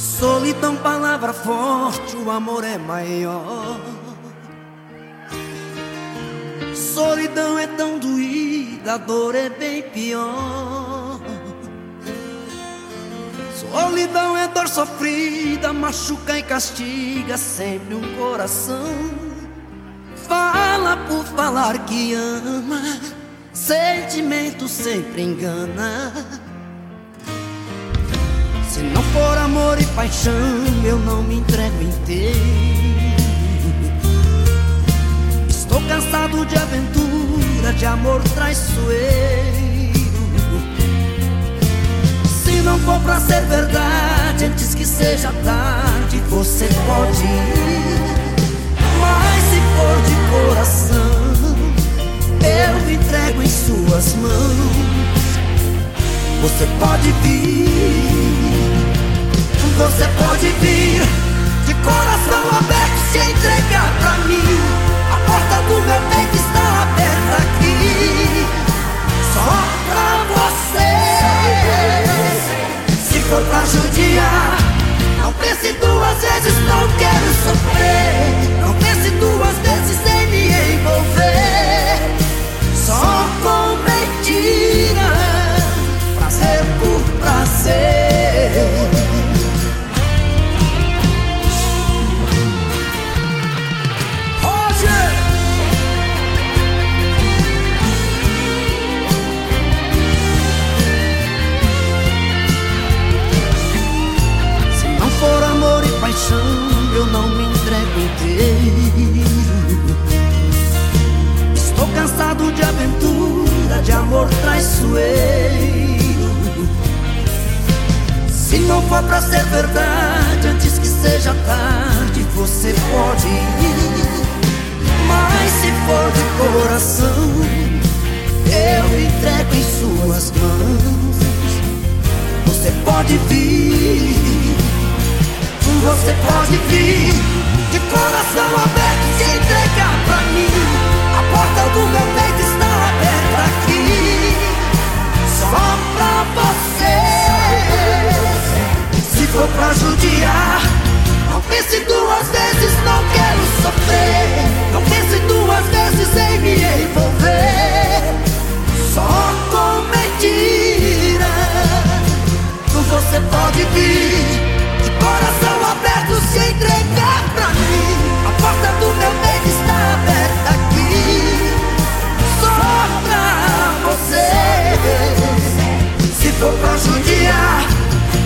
Solidão, palavra forte, o amor é maior. Solidão é tão doída, a dor é bem pior. Solidão é dor sofrida, machuca e castiga sempre um coração. Fala por falar que ama, sentimento sempre engana. Se não for amor e paixão, eu não me entrego inteiro. Estou cansado de aventura, de amor traiçoeiro. Se não for pra ser verdade, antes que seja tarde, você pode ir. Mas se for de coração, eu me entrego em suas mãos. Você pode vir, você pode vir, de coração aberto se entregar pra mim. A porta do meu peito está aberta aqui, só pra você. Se for pra judiar, não pense duas vezes, não paixão, eu não me entrego inteiro. Estou cansado de aventura, de amor traiçoeiro. Se não for pra ser verdade, antes que seja tarde, você pode ir. Mas se for de coração, eu entrego em suas mãos. Você pode vir, você pode vir, de coração aberto se entregar pra For pra judiar,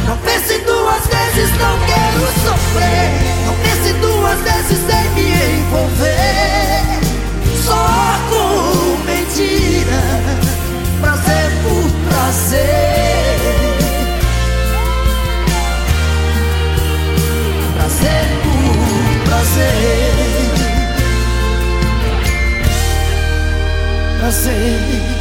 não pense duas vezes, não quero sofrer. Não pense duas vezes em me envolver, só com mentira, prazer por prazer. prazer por prazer, prazer.